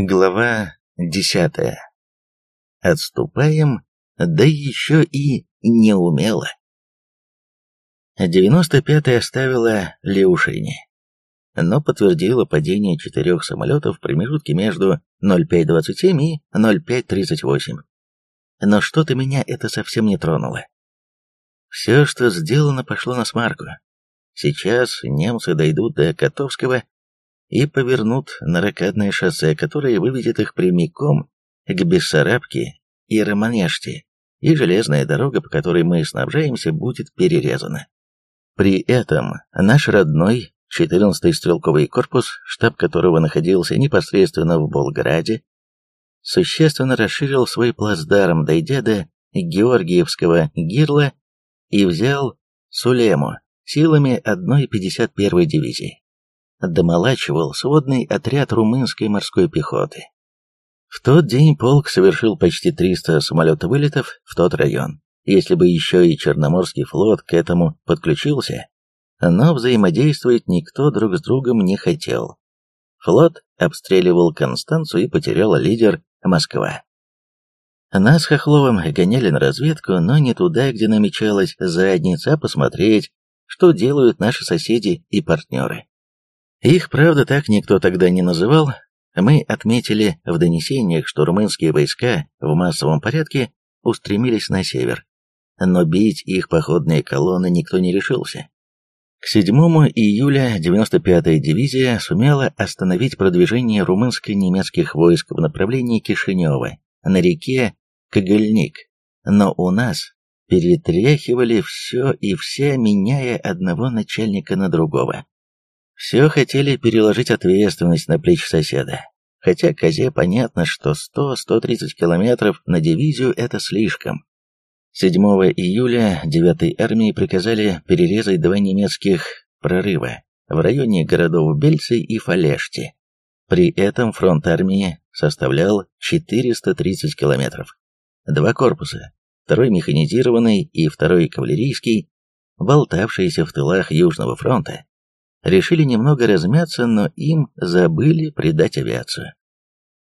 Глава десятая. Отступаем, да еще и неумело. 95-я оставила Леушини, но подтвердила падение четырех самолетов в промежутке между 0527 и 0538. Но что-то меня это совсем не тронуло. Все, что сделано, пошло на смарку. Сейчас немцы дойдут до Котовского и повернут на ракадное шоссе, которое выведет их прямиком к Бессарабке и Романеште, и железная дорога, по которой мы снабжаемся, будет перерезана. При этом наш родной 14-й стрелковый корпус, штаб которого находился непосредственно в Болграде, существенно расширил свой плацдарм, дойдя до Георгиевского гирла и взял Сулему силами 1-й 51-й дивизии домолачивал сводный отряд румынской морской пехоты. В тот день полк совершил почти 300 самолетовылетов в тот район. Если бы еще и Черноморский флот к этому подключился, но взаимодействовать никто друг с другом не хотел. Флот обстреливал Констанцию и потерял лидер Москва. Нас Хохловым гоняли на разведку, но не туда, где намечалась задница, а посмотреть, что делают наши соседи и партнеры. Их, правда, так никто тогда не называл. Мы отметили в донесениях, что румынские войска в массовом порядке устремились на север. Но бить их походные колонны никто не решился. К 7 июля 95-я дивизия сумела остановить продвижение румынско-немецких войск в направлении Кишинева на реке Кагальник, но у нас перетряхивали все и все, меняя одного начальника на другого. Все хотели переложить ответственность на плечи соседа. Хотя Козе понятно, что 100-130 километров на дивизию это слишком. 7 июля 9-й армии приказали перерезать два немецких прорыва в районе городов Бельцы и Фалешти. При этом фронт армии составлял 430 километров. Два корпуса, второй механизированный и второй кавалерийский, болтавшиеся в тылах Южного фронта, решили немного размяться, но им забыли придать авиацию.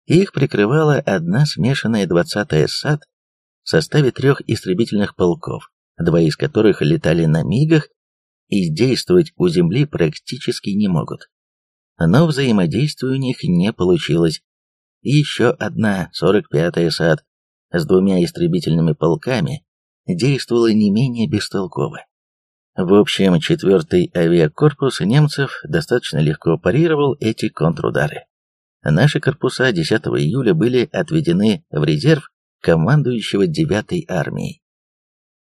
Их прикрывала одна смешанная 20-я САД в составе трех истребительных полков, два из которых летали на МИГах и действовать у земли практически не могут. Но взаимодействия у них не получилось. И еще одна 45-я САД с двумя истребительными полками действовала не менее бестолково. В общем, четвертый авиакорпус немцев достаточно легко парировал эти контрудары. Наши корпуса 10 июля были отведены в резерв командующего 9-й армией.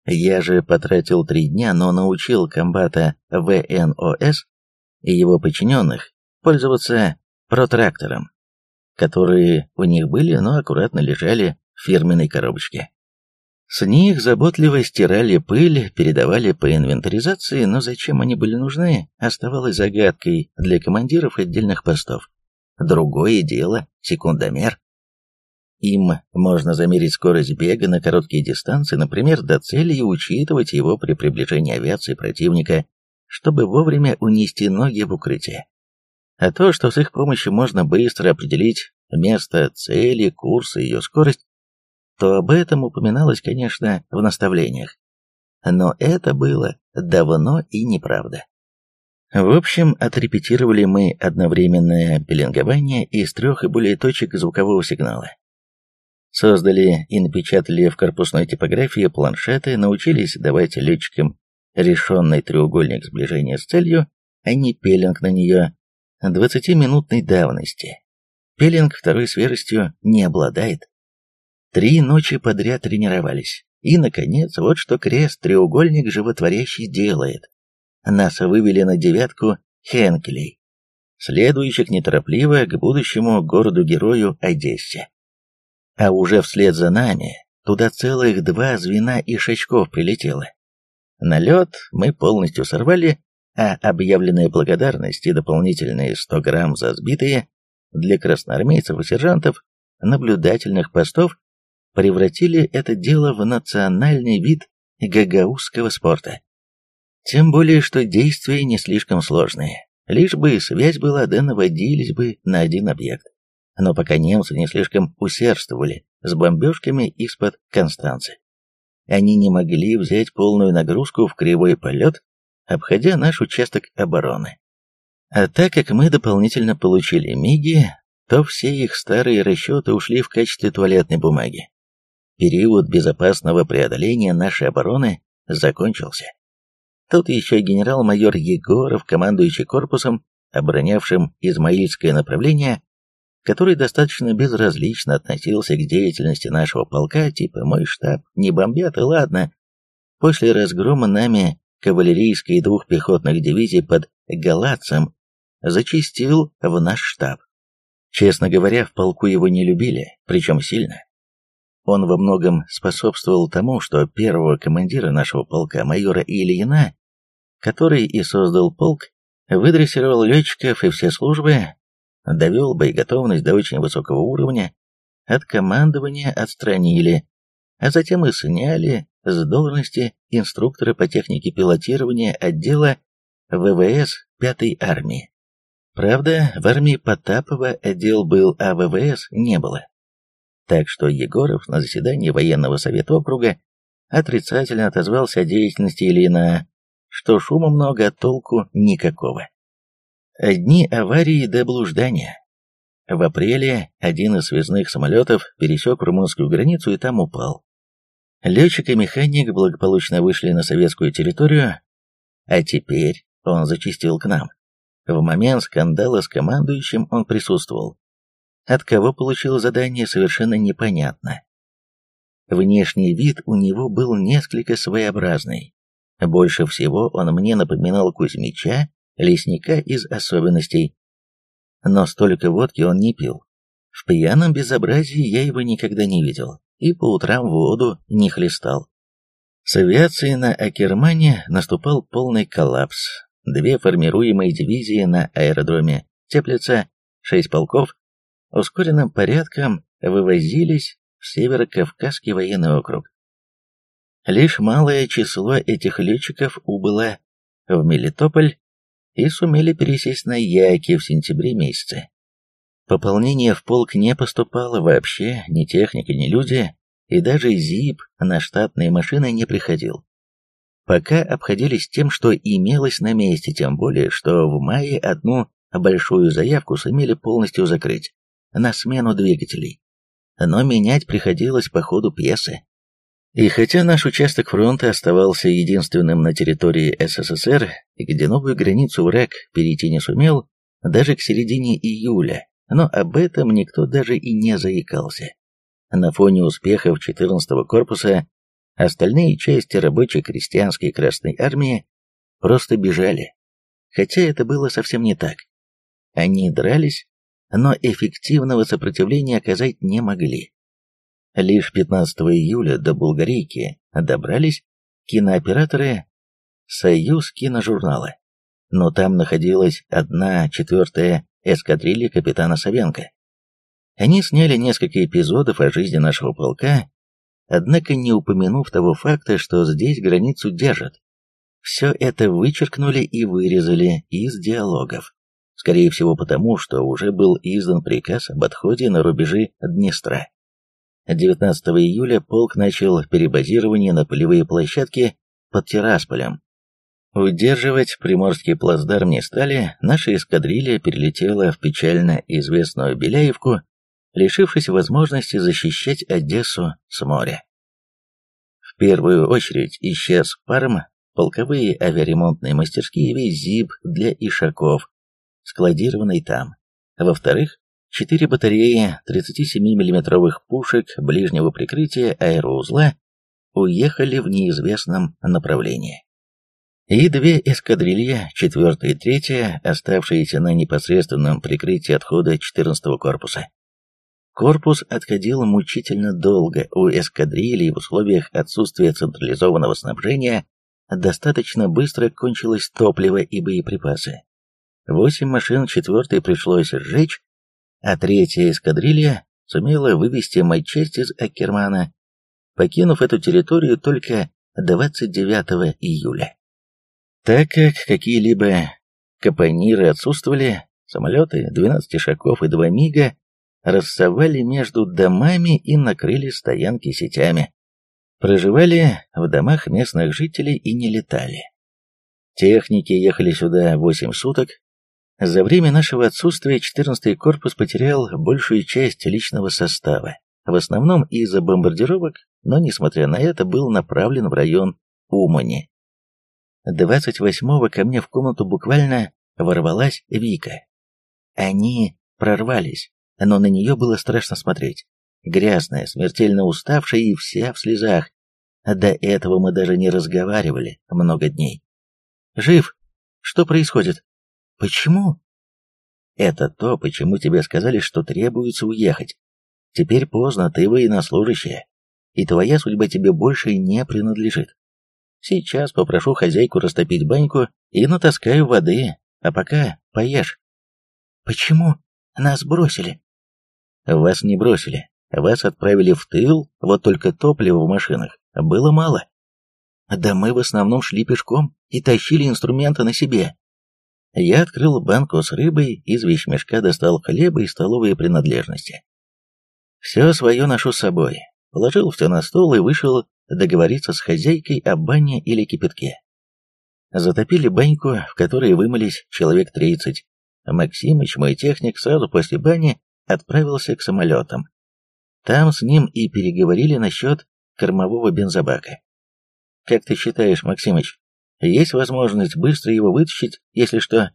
Я же потратил три дня, но научил комбата ВНОС и его подчиненных пользоваться протрактором, которые у них были, но аккуратно лежали в фирменной коробочке. С них заботливо стирали пыль, передавали по инвентаризации, но зачем они были нужны, оставалось загадкой для командиров отдельных постов. Другое дело — секундомер. Им можно замерить скорость бега на короткие дистанции, например, до цели и учитывать его при приближении авиации противника, чтобы вовремя унести ноги в укрытие. А то, что с их помощью можно быстро определить место цели, курс и ее скорость, то об этом упоминалось, конечно, в наставлениях. Но это было давно и неправда. В общем, отрепетировали мы одновременное пеленгование из трех и более точек звукового сигнала. Создали и напечатали в корпусной типографии планшеты, научились давать летчикам решенный треугольник сближения с целью, а не пеленг на нее, 20-минутной давности. Пеленг второй свежестью не обладает. Три ночи подряд тренировались. И, наконец, вот что крест-треугольник животворящий делает. Нас вывели на девятку Хенкелей, следующих неторопливо к будущему городу-герою Одессе. А уже вслед за нами туда целых два звена и шачков прилетело. Налет мы полностью сорвали, а объявленная благодарность и дополнительные 100 грамм за сбитые для красноармейцев и сержантов наблюдательных постов превратили это дело в национальный вид гагаузского спорта. Тем более, что действия не слишком сложные. Лишь бы связь была, да наводились бы на один объект. но пока немцы не слишком усердствовали с бомбежками из-под Констанции. Они не могли взять полную нагрузку в кривой полет, обходя наш участок обороны. А так как мы дополнительно получили МИГи, то все их старые расчеты ушли в качестве туалетной бумаги. Период безопасного преодоления нашей обороны закончился. Тут еще генерал-майор Егоров, командующий корпусом, оборонявшим Измаильское направление, который достаточно безразлично относился к деятельности нашего полка, типа «мой штаб не бомбят, и ладно». После разгрома нами кавалерийской двух пехотных дивизий под Галацем зачистил в наш штаб. Честно говоря, в полку его не любили, причем сильно. Он во многом способствовал тому, что первого командира нашего полка, майора Ильина, который и создал полк, выдрессировал летчиков и все службы, довел боеготовность до очень высокого уровня, от командования отстранили, а затем и сняли с должности инструктора по технике пилотирования отдела ВВС 5-й армии. Правда, в армии Потапова отдел был, а ВВС не было. Так что Егоров на заседании военного совета округа отрицательно отозвался о деятельности Ильина, что шума много, а толку никакого. Одни аварии до блуждания. В апреле один из связных самолетов пересек румынскую границу и там упал. Летчик и механик благополучно вышли на советскую территорию, а теперь он зачистил к нам. В момент скандала с командующим он присутствовал. От кого получил задание, совершенно непонятно. Внешний вид у него был несколько своеобразный. Больше всего он мне напоминал Кузьмича лесника из особенностей. Но столько водки он не пил. В пьяном безобразии я его никогда не видел, и по утрам воду не хлестал. С авиацией на Акермане наступал полный коллапс. Две формируемые дивизии на аэродроме Теплица, шесть полков, ускоренным порядком вывозились в Северо-Кавказский военный округ. Лишь малое число этих летчиков убыло в Мелитополь и сумели пересесть на Яки в сентябре месяце. Пополнение в полк не поступало вообще, ни техника, ни люди, и даже ЗИП на штатные машины не приходил. Пока обходились тем, что имелось на месте, тем более, что в мае одну большую заявку сумели полностью закрыть, на смену двигателей. Но менять приходилось по ходу пьесы. И хотя наш участок фронта оставался единственным на территории СССР, где новую границу враг перейти не сумел, даже к середине июля, но об этом никто даже и не заикался. На фоне успехов 14-го корпуса остальные части рабочей крестьянской Красной Армии просто бежали. Хотя это было совсем не так. Они дрались, но эффективного сопротивления оказать не могли. Лишь 15 июля до Булгарийки добрались кинооператоры «Союз киножурнала», но там находилась одна четвертая эскадрилья капитана Савенко. Они сняли несколько эпизодов о жизни нашего полка, однако не упомянув того факта, что здесь границу держат. Все это вычеркнули и вырезали из диалогов. Скорее всего потому, что уже был издан приказ об отходе на рубежи Днестра. 19 июля полк начал перебазирование на полевые площадки под Тирасполем. Удерживать Приморский плацдарм не стали, наша эскадрилья перелетела в печально известную Беляевку, лишившись возможности защищать Одессу с моря. В первую очередь исчез Парм, полковые авиаремонтные мастерские весь ЗИП для Ишаков, складированный там. Во-вторых, Четыре батареи 37 миллиметровых пушек ближнего прикрытия аэроузла уехали в неизвестном направлении. И две эскадрильи, четвертая и третья, оставшиеся на непосредственном прикрытии отхода 14-го корпуса. Корпус отходил мучительно долго, у эскадрильи в условиях отсутствия централизованного снабжения достаточно быстро кончилось топливо и боеприпасы. Восемь машин четвертой пришлось сжечь, а третья эскадрилья сумела вывести матчасть из Акермана, покинув эту территорию только 29 июля. Так как какие-либо капониры отсутствовали, самолеты, 12 шагов и 2 мига рассовали между домами и накрыли стоянки сетями. Проживали в домах местных жителей и не летали. Техники ехали сюда 8 суток. За время нашего отсутствия 14-й корпус потерял большую часть личного состава, в основном из-за бомбардировок, но, несмотря на это, был направлен в район Умани. 28-го ко мне в комнату буквально ворвалась Вика. Они прорвались, но на нее было страшно смотреть. Грязная, смертельно уставшая и вся в слезах. До этого мы даже не разговаривали много дней. «Жив? Что происходит? Почему?» «Это то, почему тебе сказали, что требуется уехать. Теперь поздно, ты военнослужащая, и твоя судьба тебе больше не принадлежит. Сейчас попрошу хозяйку растопить баньку и натаскаю воды, а пока поешь». «Почему нас бросили?» «Вас не бросили. Вас отправили в тыл, вот только топлива в машинах было мало. Да мы в основном шли пешком и тащили инструменты на себе. Я открыл банку с рыбой, из вещмешка достал хлеба и столовые принадлежности. Все свое ношу с собой. Положил все на стол и вышел договориться с хозяйкой о бане или кипятке. Затопили баньку, в которой вымылись человек тридцать. Максимыч, мой техник, сразу после бани отправился к самолетам. Там с ним и переговорили насчет кормового бензобака. Как ты считаешь, Максимыч, есть возможность быстро его вытащить, если что?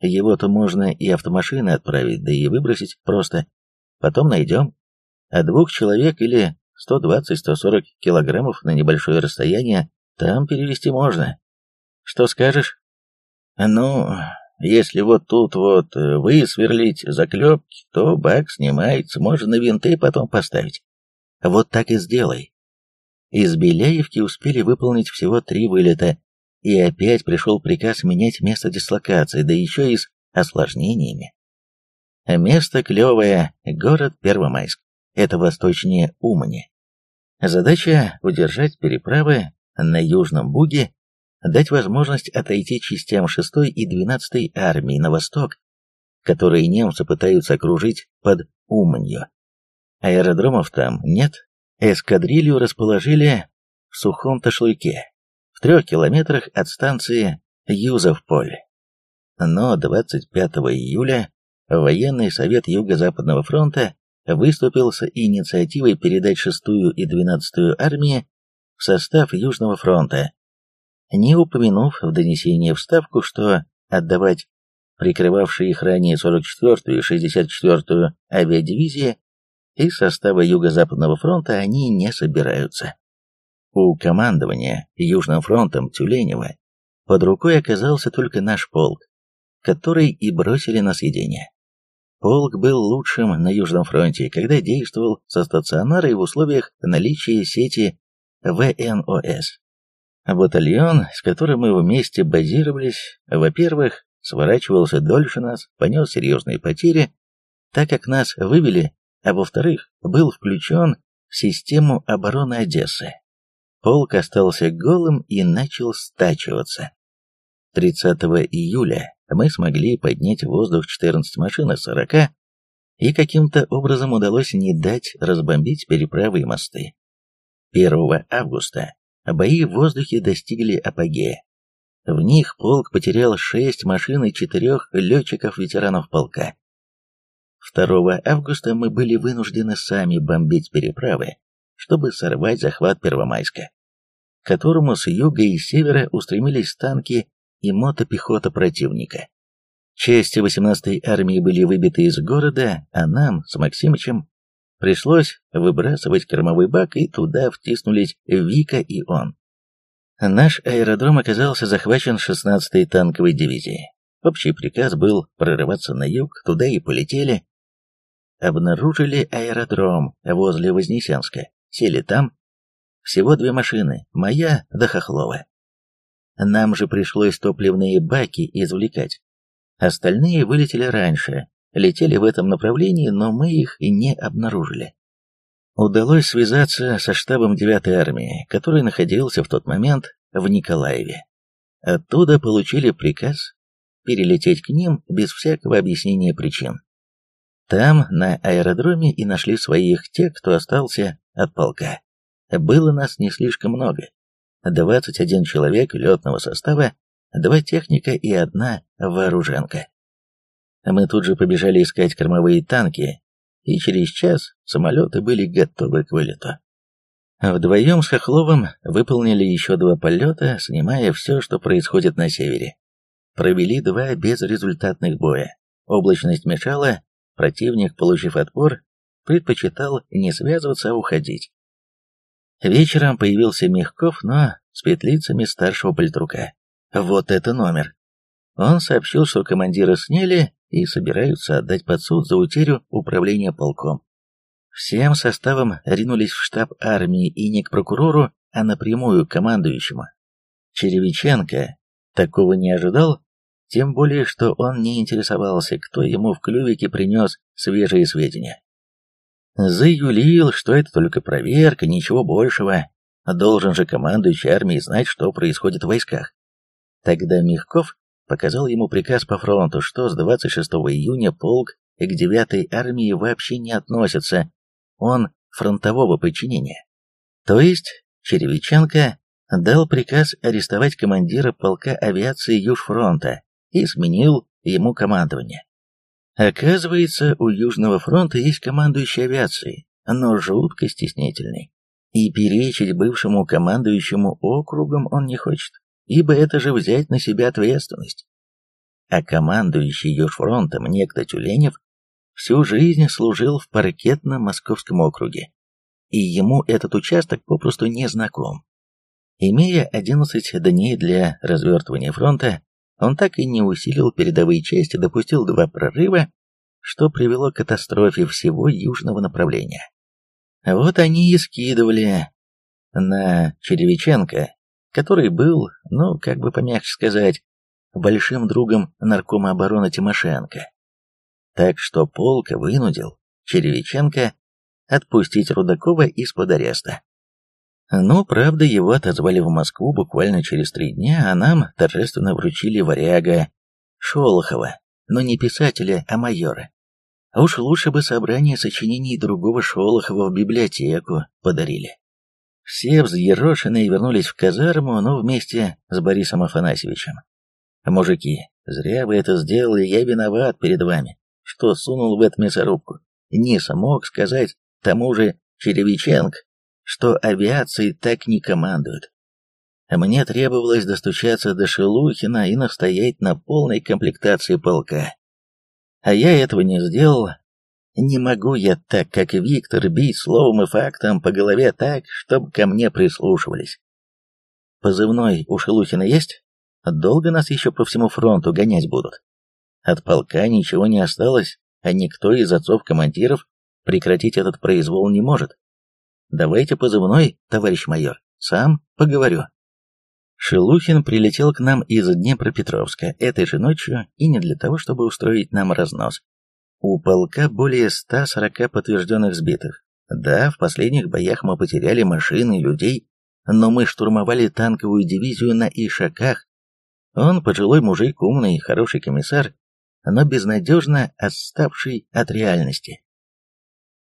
Его-то можно и автомашины отправить, да и выбросить просто. Потом найдем. А двух человек или 120-140 килограммов на небольшое расстояние там перевести можно. Что скажешь? Ну, если вот тут вот э, высверлить заклепки, то бак снимается, можно на винты потом поставить. Вот так и сделай. Из Беляевки успели выполнить всего три вылета, и опять пришел приказ менять место дислокации, да еще и с осложнениями. Место клевое, город Первомайск, это восточнее Умани. Задача – удержать переправы на Южном Буге, дать возможность отойти частям 6 и 12 армии на восток, которые немцы пытаются окружить под Уманью. Аэродромов там нет, Эскадрилью расположили в сухом ташлыке, трех километрах от станции Юзовполь. Но 25 июля военный совет Юго-Западного фронта выступил с инициативой передать 6-ю и 12-ю армии в состав Южного фронта, не упомянув в донесении в Ставку, что отдавать прикрывавшие их ранее 44-ю и 64-ю авиадивизии из состава Юго-Западного фронта они не собираются. У командования Южным фронтом Тюленева под рукой оказался только наш полк, который и бросили на съедение. Полк был лучшим на Южном фронте, когда действовал со стационара и в условиях наличия сети ВНОС. Батальон, с которым мы вместе базировались, во-первых, сворачивался дольше нас, понес серьезные потери, так как нас вывели а во-вторых, был включен в систему обороны Одессы. Полк остался голым и начал стачиваться. 30 июля мы смогли поднять в воздух 14 машин из 40, и каким-то образом удалось не дать разбомбить переправы и мосты. 1 августа бои в воздухе достигли апогея. В них полк потерял 6 машин и 4 летчиков-ветеранов полка. 2 августа мы были вынуждены сами бомбить переправы, чтобы сорвать захват Первомайска, к которому с юга и севера устремились танки и мотопехота противника. Части 18-й армии были выбиты из города, а нам с Максимычем пришлось выбрасывать кормовой бак, и туда втиснулись Вика и он. Наш аэродром оказался захвачен 16-й танковой дивизией. Общий приказ был прорываться на юг, туда и полетели, обнаружили аэродром возле Вознесенска, сели там. Всего две машины, моя да Хохлова. Нам же пришлось топливные баки извлекать. Остальные вылетели раньше, летели в этом направлении, но мы их и не обнаружили. Удалось связаться со штабом 9-й армии, который находился в тот момент в Николаеве. Оттуда получили приказ перелететь к ним без всякого объяснения причин. Там, на аэродроме, и нашли своих, те, кто остался от полка. Было нас не слишком много. 21 человек летного состава, два техника и одна вооруженка. Мы тут же побежали искать кормовые танки, и через час самолеты были готовы к вылету. Вдвоем с Хохловым выполнили еще два полета, снимая все, что происходит на севере. Провели два безрезультатных боя. Облачность мешала, противник, получив отпор, предпочитал не связываться, а уходить. Вечером появился Мягков, но с петлицами старшего политрука. Вот это номер. Он сообщил, что командира сняли и собираются отдать под суд за утерю управления полком. Всем составом ринулись в штаб армии и не к прокурору, а напрямую к командующему. Черевиченко такого не ожидал, тем более, что он не интересовался, кто ему в клювике принес свежие сведения. Заюлил, что это только проверка, ничего большего. Должен же командующий армией знать, что происходит в войсках. Тогда Мягков показал ему приказ по фронту, что с 26 июня полк к 9-й армии вообще не относится, он фронтового подчинения. То есть Черевиченко дал приказ арестовать командира полка авиации Южфронта и сменил ему командование. Оказывается, у Южного фронта есть командующий авиацией, но жутко стеснительный. И перечить бывшему командующему округом он не хочет, ибо это же взять на себя ответственность. А командующий Южфронтом некто Тюленев всю жизнь служил в паркетном московском округе, и ему этот участок попросту не знаком. Имея 11 дней для развертывания фронта, он так и не усилил передовые части, допустил два прорыва, что привело к катастрофе всего южного направления. Вот они и скидывали на Черевиченко, который был, ну, как бы помягче сказать, большим другом наркома обороны Тимошенко. Так что полк вынудил Черевиченко отпустить Рудакова из-под ареста. Но, правда, его отозвали в Москву буквально через три дня, а нам торжественно вручили варяга Шолохова, но не писателя, а майора. А уж лучше бы собрание сочинений другого Шолохова в библиотеку подарили. Все взъерошенные вернулись в казарму, но вместе с Борисом Афанасьевичем. «Мужики, зря вы это сделали, я виноват перед вами, что сунул в эту мясорубку. Не смог сказать тому же Черевиченко, что авиацией так не командуют. Мне требовалось достучаться до Шелухина и настоять на полной комплектации полка. А я этого не сделал. Не могу я так, как Виктор, бить словом и фактом по голове так, чтобы ко мне прислушивались. Позывной у Шелухина есть? Долго нас еще по всему фронту гонять будут. От полка ничего не осталось, а никто из отцов-командиров прекратить этот произвол не может. Давайте позывной, товарищ майор, сам поговорю. Шелухин прилетел к нам из Днепропетровска этой же ночью и не для того, чтобы устроить нам разнос. У полка более 140 подтвержденных сбитых. Да, в последних боях мы потеряли машины, людей, но мы штурмовали танковую дивизию на Ишаках. Он пожилой мужик, умный, хороший комиссар, но безнадежно отставший от реальности.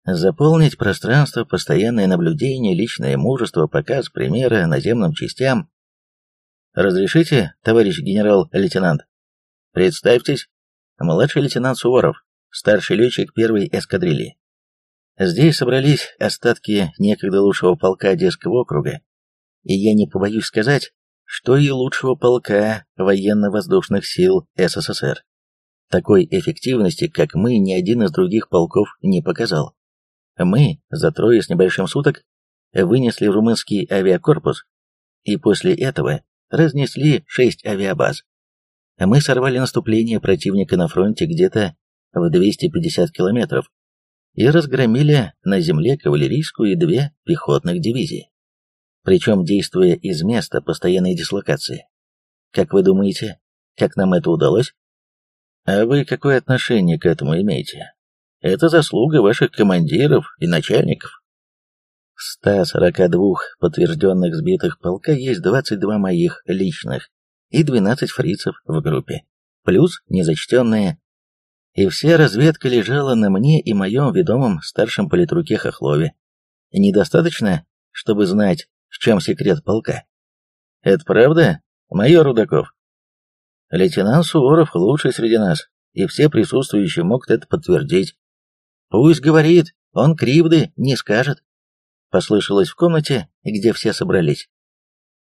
Заполнить пространство, постоянное наблюдение, личное мужество, показ примера наземным частям. Разрешите, товарищ генерал-лейтенант? Представьтесь, младший лейтенант Суворов, старший летчик первой эскадрильи. Здесь собрались остатки некогда лучшего полка Одесского округа, и я не побоюсь сказать, что и лучшего полка военно-воздушных сил СССР. Такой эффективности, как мы, ни один из других полков не показал. Мы за трое с небольшим суток вынесли румынский авиакорпус и после этого разнесли шесть авиабаз. Мы сорвали наступление противника на фронте где-то в 250 километров и разгромили на земле кавалерийскую и две пехотных дивизии, причем действуя из места постоянной дислокации. Как вы думаете, как нам это удалось? А вы какое отношение к этому имеете? Это заслуга ваших командиров и начальников. В 142 подтвержденных сбитых полка есть 22 моих личных и 12 фрицев в группе, плюс незачтенные. И вся разведка лежала на мне и моем ведомом старшем политруке Хохлове. Недостаточно, чтобы знать, в чем секрет полка. Это правда, майор Рудаков? Лейтенант Суворов лучший среди нас, и все присутствующие могут это подтвердить. Пусть говорит, он кривды не скажет. Послышалось в комнате, где все собрались.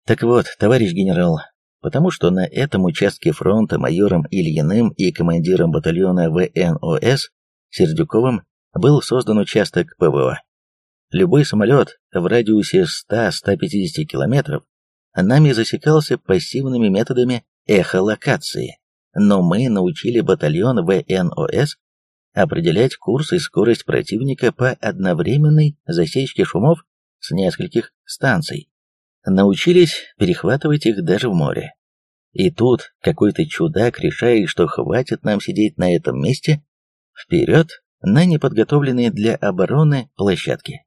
Так вот, товарищ генерал, потому что на этом участке фронта майором Ильиным и командиром батальона ВНОС Сердюковым был создан участок ПВО. Любой самолет в радиусе 100-150 километров нами засекался пассивными методами эхолокации, но мы научили батальон ВНОС определять курс и скорость противника по одновременной засечке шумов с нескольких станций. Научились перехватывать их даже в море. И тут какой-то чудак решает, что хватит нам сидеть на этом месте, вперед на неподготовленные для обороны площадки.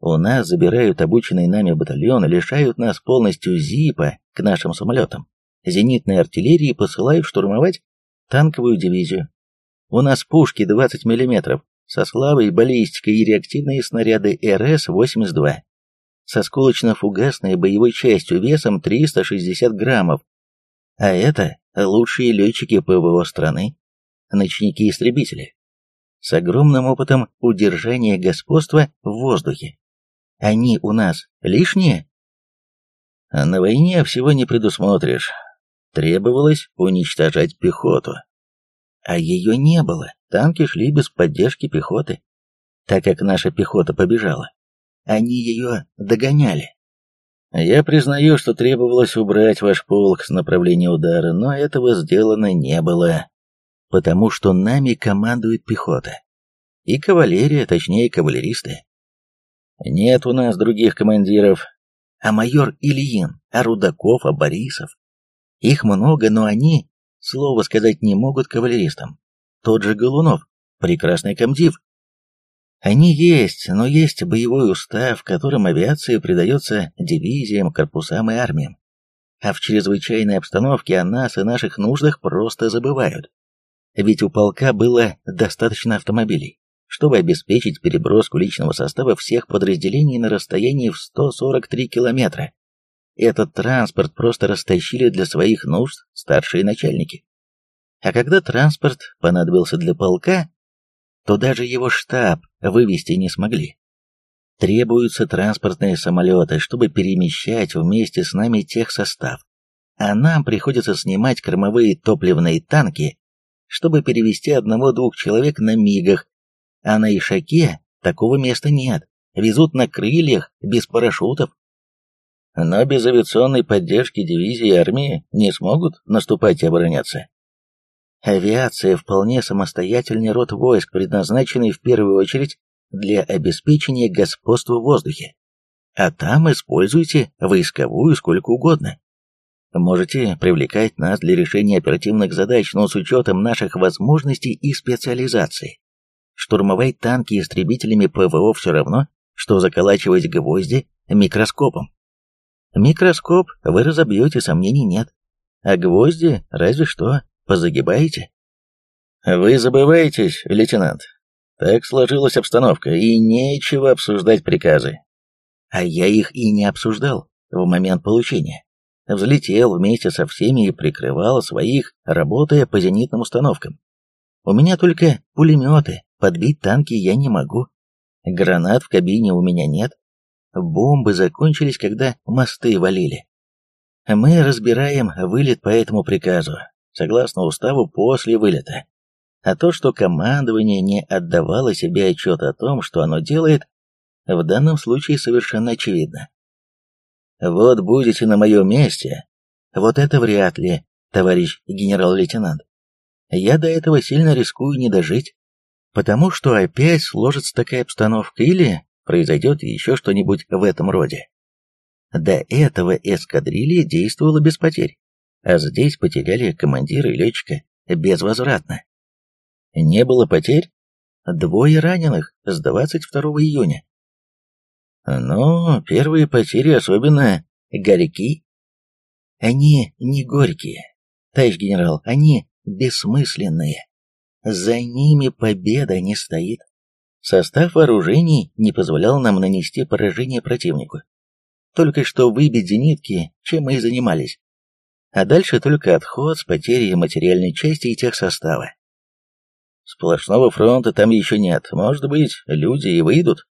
У нас забирают обученный нами батальон, лишают нас полностью ЗИПа к нашим самолетам. Зенитной артиллерии посылают штурмовать танковую дивизию. У нас пушки 20 мм со слабой баллистикой и реактивные снаряды РС-82 со сколочно-фугасной боевой частью весом 360 граммов. А это лучшие летчики ПВО страны, ночники-истребители, с огромным опытом удержания господства в воздухе. Они у нас лишние? А на войне всего не предусмотришь. Требовалось уничтожать пехоту. А ее не было, танки шли без поддержки пехоты, так как наша пехота побежала. Они ее догоняли. Я признаю, что требовалось убрать ваш полк с направления удара, но этого сделано не было, потому что нами командует пехота. И кавалерия, точнее кавалеристы. Нет у нас других командиров. А майор Ильин, а Рудаков, а Борисов. Их много, но они, слова сказать не могут кавалеристам. Тот же Голунов, прекрасный комдив. Они есть, но есть боевой устав, которым авиация придается дивизиям, корпусам и армиям. А в чрезвычайной обстановке о нас и наших нуждах просто забывают. Ведь у полка было достаточно автомобилей чтобы обеспечить переброску личного состава всех подразделений на расстоянии в 143 километра. Этот транспорт просто растащили для своих нужд старшие начальники. А когда транспорт понадобился для полка, то даже его штаб вывести не смогли. Требуются транспортные самолеты, чтобы перемещать вместе с нами техсостав. А нам приходится снимать кормовые топливные танки, чтобы перевести одного-двух человек на мигах а на Ишаке такого места нет. Везут на крыльях, без парашютов. Но без авиационной поддержки дивизии и армии не смогут наступать и обороняться. Авиация вполне самостоятельный род войск, предназначенный в первую очередь для обеспечения господства в воздухе. А там используйте войсковую сколько угодно. Можете привлекать нас для решения оперативных задач, но с учетом наших возможностей и специализации. Штурмовать танки истребителями ПВО все равно, что заколачивать гвозди микроскопом. Микроскоп вы разобьете, сомнений нет. А гвозди разве что позагибаете. Вы забываетесь, лейтенант. Так сложилась обстановка, и нечего обсуждать приказы. А я их и не обсуждал в момент получения. Взлетел вместе со всеми и прикрывал своих, работая по зенитным установкам. У меня только пулеметы, Подбить танки я не могу. Гранат в кабине у меня нет. Бомбы закончились, когда мосты валили. Мы разбираем вылет по этому приказу, согласно уставу после вылета. А то, что командование не отдавало себе отчет о том, что оно делает, в данном случае совершенно очевидно. Вот будете на моем месте. Вот это вряд ли, товарищ генерал-лейтенант. Я до этого сильно рискую не дожить потому что опять сложится такая обстановка или произойдет еще что-нибудь в этом роде. До этого эскадрилья действовала без потерь, а здесь потеряли командира и летчика безвозвратно. Не было потерь? Двое раненых с 22 июня. Но первые потери особенно горьки. Они не горькие, товарищ генерал, они бессмысленные. За ними победа не стоит. Состав вооружений не позволял нам нанести поражение противнику. Только что выбить зенитки, чем мы и занимались. А дальше только отход с потерей материальной части и техсостава. Сплошного фронта там еще нет. Может быть, люди и выйдут.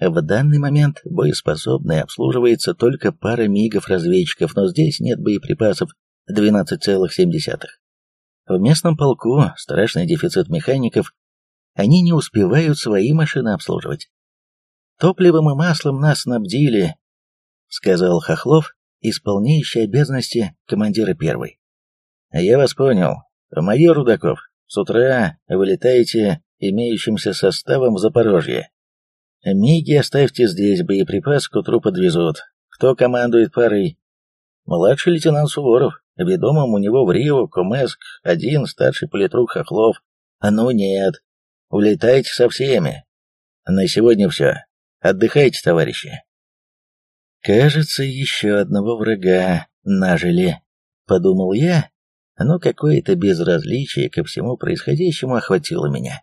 В данный момент боеспособной обслуживается только пара мигов-разведчиков, но здесь нет боеприпасов 12,7. В местном полку страшный дефицит механиков, они не успевают свои машины обслуживать. Топливом и маслом нас снабдили, сказал Хохлов, исполняющий обязанности командира первой. Я вас понял. Майор Рудаков, с утра вылетаете имеющимся составом в Запорожье. Миги оставьте здесь, боеприпас к утру подвезут. Кто командует парой? Младший лейтенант Суворов. Ведомым у него в Рио, Комеск, один, старший политрук Хохлов. А ну нет. Улетайте со всеми. На сегодня все. Отдыхайте, товарищи. Кажется, еще одного врага нажили, подумал я, но какое-то безразличие ко всему происходящему охватило меня.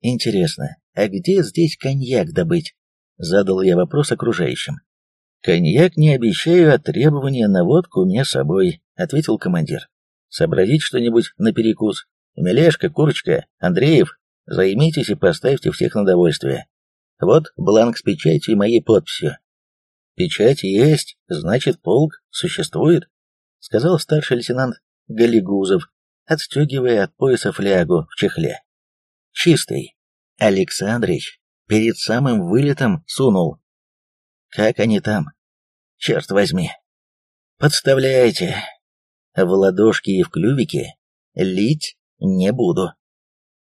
Интересно, а где здесь коньяк добыть? Задал я вопрос окружающим. Коньяк не обещаю, а требования на водку мне с собой, ответил командир. Сообразить что-нибудь на перекус. Мелешка, Курочка, Андреев, займитесь и поставьте всех на довольствие. Вот бланк с печатью и моей подписью. Печать есть, значит, полк существует, сказал старший лейтенант Галигузов, отстегивая от пояса флягу в чехле. Чистый. Александрич перед самым вылетом сунул. Как они там? Черт возьми. Подставляйте. В ладошки и в клювике лить не буду.